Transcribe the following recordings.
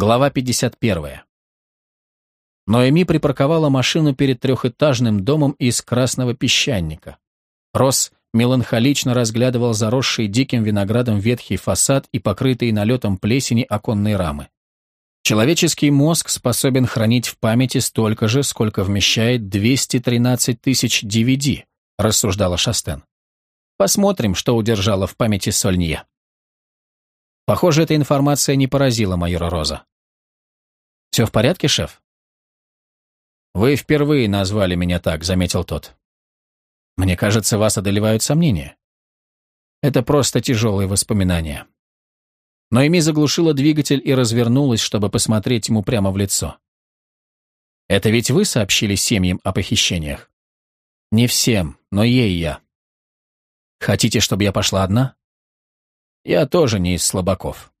Глава 51. Ноэми припарковала машину перед трехэтажным домом из красного песчаника. Росс меланхолично разглядывал заросший диким виноградом ветхий фасад и покрытые налетом плесени оконные рамы. Человеческий мозг способен хранить в памяти столько же, сколько вмещает 213 тысяч DVD, рассуждала Шастен. Посмотрим, что удержала в памяти Сольнье. Похоже, эта информация не поразила майора Роза. «Все в порядке, шеф?» «Вы впервые назвали меня так», — заметил тот. «Мне кажется, вас одолевают сомнения. Это просто тяжелые воспоминания». Но Эми заглушила двигатель и развернулась, чтобы посмотреть ему прямо в лицо. «Это ведь вы сообщили семьям о похищениях?» «Не всем, но ей я». «Хотите, чтобы я пошла одна?» Я тоже не из слабаков.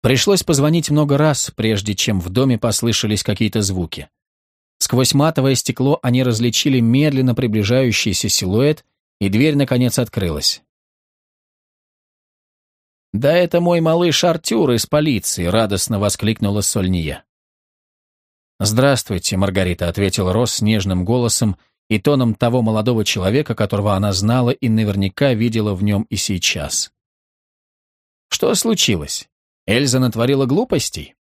Пришлось позвонить много раз, прежде чем в доме послышались какие-то звуки. Сквозь матовое стекло они различили медленно приближающийся силуэт, и дверь, наконец, открылась. «Да это мой малыш Артюр из полиции», — радостно воскликнула Сольния. «Здравствуйте, Маргарита», — ответил Росс нежным голосом и тоном того молодого человека, которого она знала и наверняка видела в нем и сейчас. Что случилось? Эльза натворила глупостей?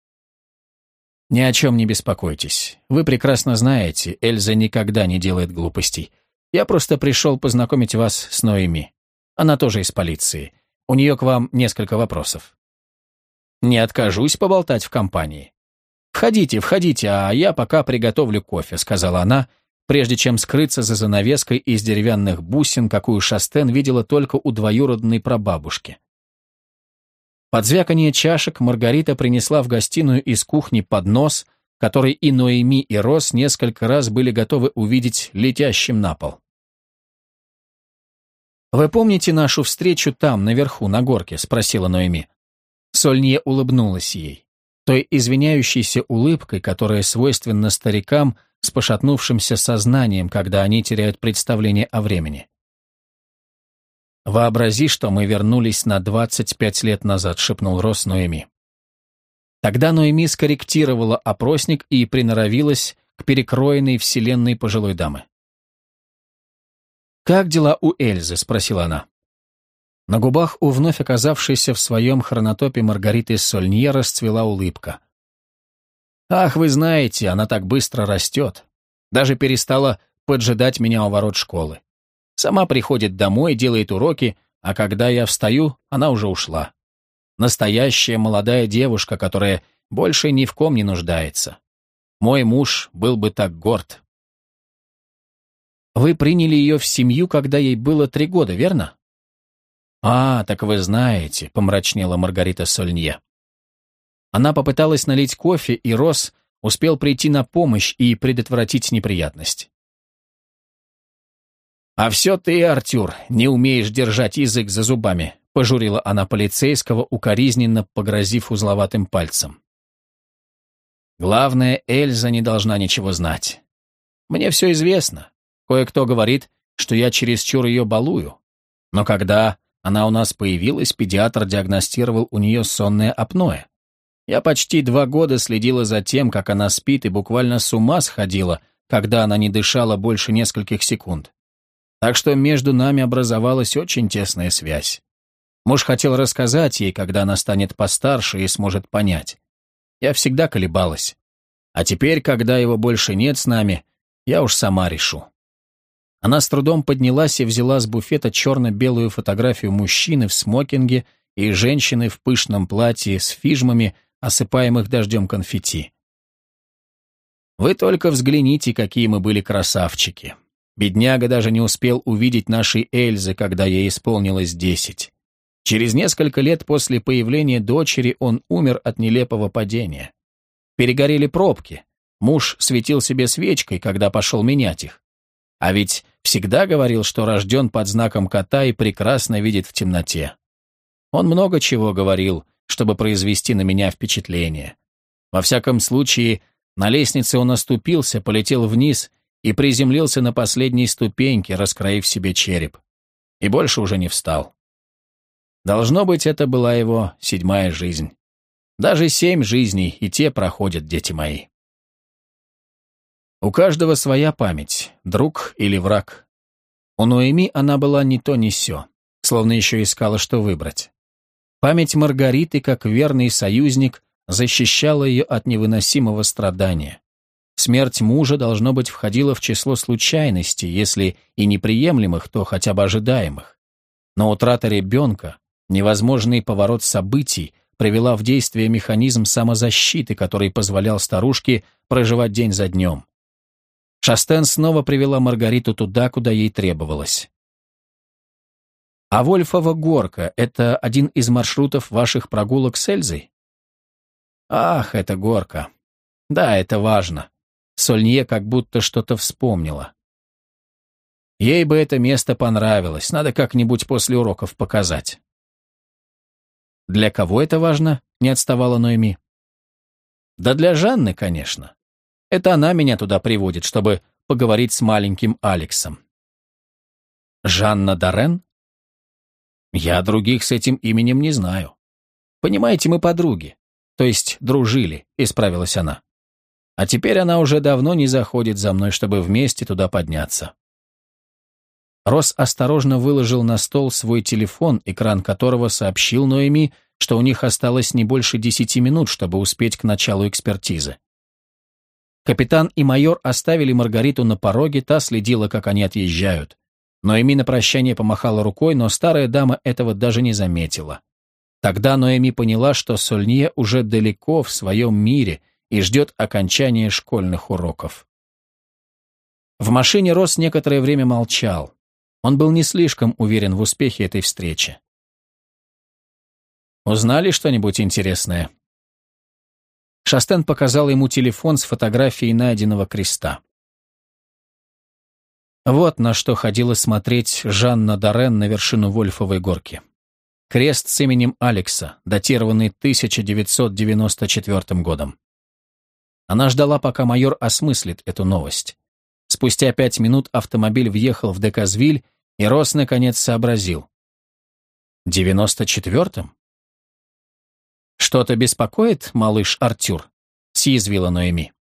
Ни о чем не беспокойтесь. Вы прекрасно знаете, Эльза никогда не делает глупостей. Я просто пришел познакомить вас с Ноэми. Она тоже из полиции. У нее к вам несколько вопросов. Не откажусь поболтать в компании. «Входите, входите, а я пока приготовлю кофе», — сказала она, прежде чем скрыться за занавеской из деревянных бусин, какую Шастен видела только у двоюродной прабабушки. Под звяканье чашек Маргарита принесла в гостиную из кухни поднос, который и Ноэми, и Рос несколько раз были готовы увидеть летящим на пол. «Вы помните нашу встречу там, наверху, на горке?» — спросила Ноэми. Сольнье улыбнулась ей, той извиняющейся улыбкой, которая свойственна старикам с пошатнувшимся сознанием, когда они теряют представление о времени. «Вообрази, что мы вернулись на 25 лет назад», — шепнул Рос Ноэми. Тогда Ноэми скорректировала опросник и приноровилась к перекроенной вселенной пожилой дамы. «Как дела у Эльзы?» — спросила она. На губах у вновь оказавшейся в своем хронотопе Маргариты Сольнье расцвела улыбка. «Ах, вы знаете, она так быстро растет. Даже перестала поджидать меня у ворот школы. Сама приходит домой, делает уроки, а когда я встаю, она уже ушла. Настоящая молодая девушка, которая больше ни в ком не нуждается. Мой муж был бы так горд. Вы приняли ее в семью, когда ей было три года, верно? А, так вы знаете, помрачнела Маргарита Сольнье. Она попыталась налить кофе, и Рос успел прийти на помощь и предотвратить неприятность. «А все ты, Артюр, не умеешь держать язык за зубами», пожурила она полицейского, укоризненно погрозив узловатым пальцем. «Главное, Эльза не должна ничего знать. Мне все известно. Кое-кто говорит, что я чересчур ее балую. Но когда она у нас появилась, педиатр диагностировал у нее сонное апноэ. Я почти два года следила за тем, как она спит, и буквально с ума сходила, когда она не дышала больше нескольких секунд. Так что между нами образовалась очень тесная связь. Муж хотел рассказать ей, когда она станет постарше и сможет понять. Я всегда колебалась. А теперь, когда его больше нет с нами, я уж сама решу. Она с трудом поднялась и взяла с буфета черно-белую фотографию мужчины в смокинге и женщины в пышном платье с фижмами, осыпаемых дождем конфетти. Вы только взгляните, какие мы были красавчики. Бедняга даже не успел увидеть нашей Эльзы, когда ей исполнилось десять. Через несколько лет после появления дочери он умер от нелепого падения. Перегорели пробки. Муж светил себе свечкой, когда пошел менять их. А ведь всегда говорил, что рожден под знаком кота и прекрасно видит в темноте. Он много чего говорил, чтобы произвести на меня впечатление. Во всяком случае, на лестнице он оступился, полетел вниз и приземлился на последней ступеньке, раскроив себе череп. И больше уже не встал. Должно быть, это была его седьмая жизнь. Даже семь жизней, и те проходят, дети мои. У каждого своя память, друг или враг. У Ноэми она была не то ни сё, словно еще искала, что выбрать. Память Маргариты, как верный союзник, защищала ее от невыносимого страдания. Смерть мужа, должно быть, входила в число случайностей, если и неприемлемых, то хотя бы ожидаемых. Но утрата ребенка, невозможный поворот событий, привела в действие механизм самозащиты, который позволял старушке проживать день за днем. Шастен снова привела Маргариту туда, куда ей требовалось. «А Вольфова горка — это один из маршрутов ваших прогулок с Эльзой?» «Ах, это горка. Да, это важно». Сольнье как будто что-то вспомнила. Ей бы это место понравилось, надо как-нибудь после уроков показать. «Для кого это важно?» — не отставала Ноэми. «Да для Жанны, конечно. Это она меня туда приводит, чтобы поговорить с маленьким Алексом. Жанна Дорен? Я других с этим именем не знаю. Понимаете, мы подруги. То есть дружили, исправилась она. А теперь она уже давно не заходит за мной, чтобы вместе туда подняться. Рос осторожно выложил на стол свой телефон, экран которого сообщил Ноэми, что у них осталось не больше десяти минут, чтобы успеть к началу экспертизы. Капитан и майор оставили Маргариту на пороге, та следила, как они отъезжают. Ноэми на прощание помахала рукой, но старая дама этого даже не заметила. Тогда Ноэми поняла, что Сольнье уже далеко в своем мире и ждет окончания школьных уроков. В машине Рос некоторое время молчал. Он был не слишком уверен в успехе этой встречи. «Узнали что-нибудь интересное?» Шастен показал ему телефон с фотографией найденного креста. Вот на что ходила смотреть Жанна Дорен на вершину Вольфовой горки. Крест с именем Алекса, датированный 1994 годом. Она ждала, пока майор осмыслит эту новость. Спустя пять минут автомобиль въехал в Деказвиль, и Рос наконец сообразил. «Девяносто четвертым?» «Что-то беспокоит, малыш Артюр?» — съязвила Ноэми.